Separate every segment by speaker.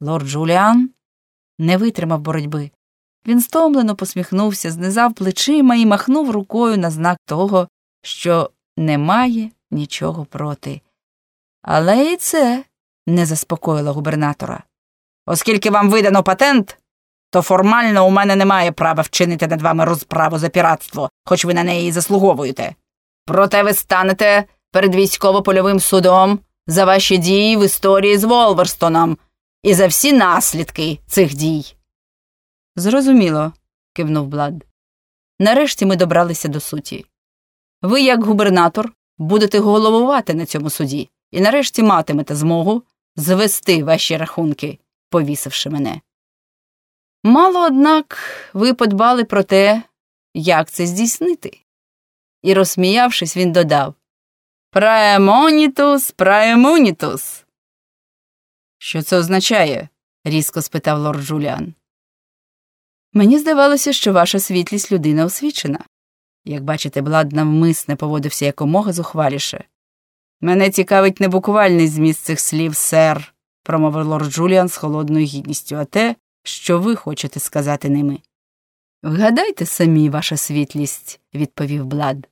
Speaker 1: Лорд Джуліан не витримав боротьби. Він стомлено посміхнувся, знизав плечима і махнув рукою на знак того, що немає нічого проти. Але і це не заспокоїло губернатора. Оскільки вам видано патент, то формально у мене немає права вчинити над вами розправу за піратство, хоч ви на неї і заслуговуєте. Проте ви станете перед військово-польовим судом за ваші дії в історії з Волверстоном і за всі наслідки цих дій. Зрозуміло, кивнув Блад. Нарешті ми добралися до суті. Ви, як губернатор, будете головувати на цьому суді і нарешті матимете змогу звести ваші рахунки, повісивши мене. Мало, однак, ви подбали про те, як це здійснити. І, розсміявшись, він додав Праемонітус, праемунітус. Що це означає? різко спитав лорд Джуліан. Мені здавалося, що ваша світлість людина освічена. Як бачите, Блад навмисне поводився якомога зухваліше. Мене цікавить не буквальний зміст цих слів, сер, промовив лорд Джуліан з холодною гідністю, а те, що ви хочете сказати ними. Вгадайте самі, ваша світлість, відповів Блад.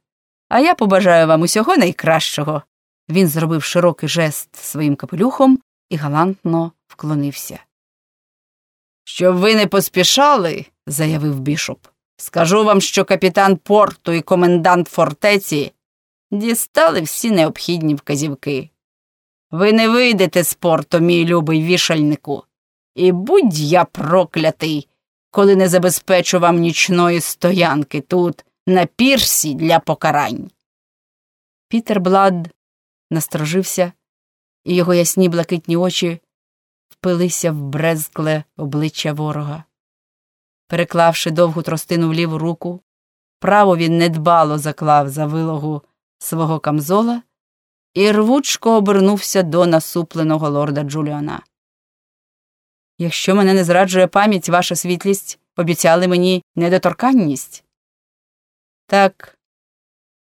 Speaker 1: А я побажаю вам усього найкращого. Він зробив широкий жест своїм капелюхом і галантно вклонився. Щоб ви не поспішали, заявив бішоп, скажу вам, що капітан порту і комендант фортеці дістали всі необхідні вказівки. Ви не вийдете з порту, мій любий вішальнику, і будь я проклятий, коли не забезпечу вам нічної стоянки тут, на пірсі для покарань. Пітер Блад насторожився, і його ясні блакитні очі впилися в брезкле обличчя ворога. Переклавши довгу тростину в ліву руку, право він недбало заклав за вилогу свого камзола і рвучко обернувся до насупленого лорда Джуліана. Якщо мене не зраджує пам'ять, ваша світлість, обіцяли мені недоторканність. Так,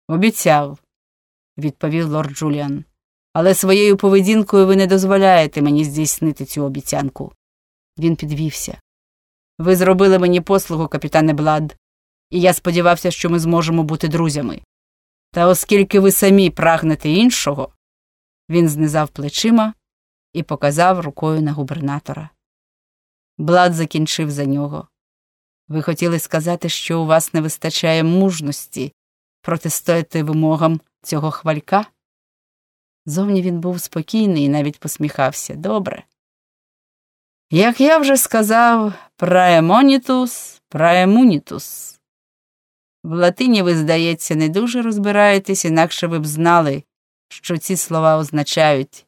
Speaker 1: обіцяв, відповів лорд Джуліан. Але своєю поведінкою ви не дозволяєте мені здійснити цю обіцянку. Він підвівся. Ви зробили мені послугу, капітане Блад, і я сподівався, що ми зможемо бути друзями. Та оскільки ви самі прагнете іншого, він знизав плечима і показав рукою на губернатора. Блад закінчив за нього. Ви хотіли сказати, що у вас не вистачає мужності протистояти вимогам цього хвалька? Зовні він був спокійний і навіть посміхався. Добре. Як я вже сказав, праемонітус, праемунітус. В латині ви, здається, не дуже розбираєтесь, інакше ви б знали, що ці слова означають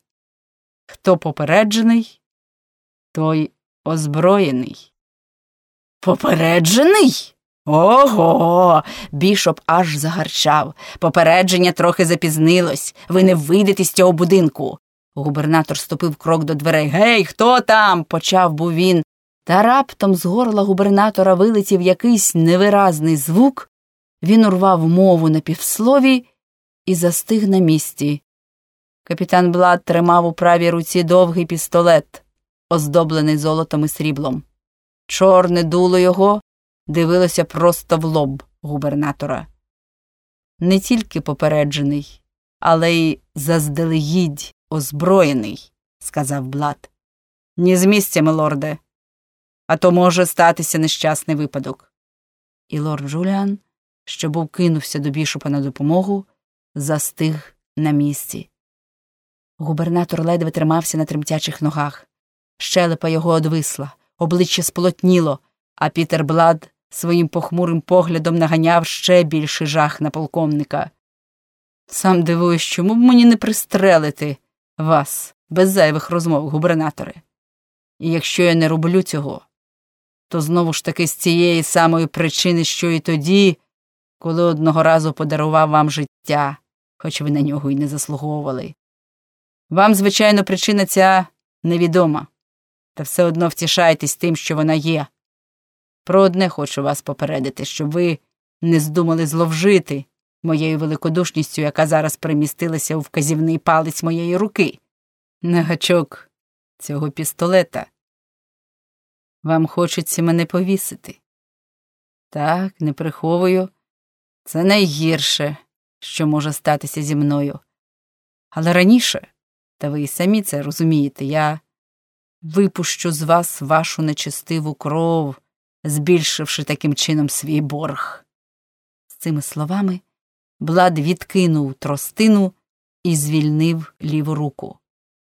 Speaker 1: хто попереджений, той озброєний. Попереджений? Ого. Бішоп аж загарчав. Попередження трохи запізнилось. Ви не вийдете з цього будинку. Губернатор ступив крок до дверей. Гей, хто там? почав був він. Та раптом з горла губернатора вилетів якийсь невиразний звук. Він урвав мову на півслові і застиг на місці. Капітан Блад тримав у правій руці довгий пістолет, оздоблений золотом і сріблом. Чорне дуло його дивилося просто в лоб губернатора. Не тільки попереджений, але й заздалегідь озброєний, сказав Блад. Ні з місця, милорде, а то може статися нещасний випадок. І лорд Джуліан, що був кинувся до бішопа на допомогу, застиг на місці. Губернатор ледве тримався на тремтячих ногах. Щелепа його одвисла, обличчя сполотніло, а Пітер Блад своїм похмурим поглядом наганяв ще більший жах на полковника. Сам дивуюсь, чому б мені не пристрелити вас без зайвих розмов, губернаторе. І якщо я не роблю цього, то знову ж таки з цієї самої причини, що і тоді, коли одного разу подарував вам життя, хоч ви на нього й не заслуговували. Вам, звичайно, причина ця невідома, та все одно втішайтесь тим, що вона є. Про одне хочу вас попередити, щоб ви не здумали зловжити моєю великодушністю, яка зараз примістилася у вказівний палець моєї руки, на гачок цього пістолета, Вам хочеться мене повісити. Так, не приховую. Це найгірше, що може статися зі мною. Але раніше, та ви і самі це розумієте, я випущу з вас вашу нечестиву кров, збільшивши таким чином свій борг. З цими словами Блад відкинув тростину і звільнив ліву руку.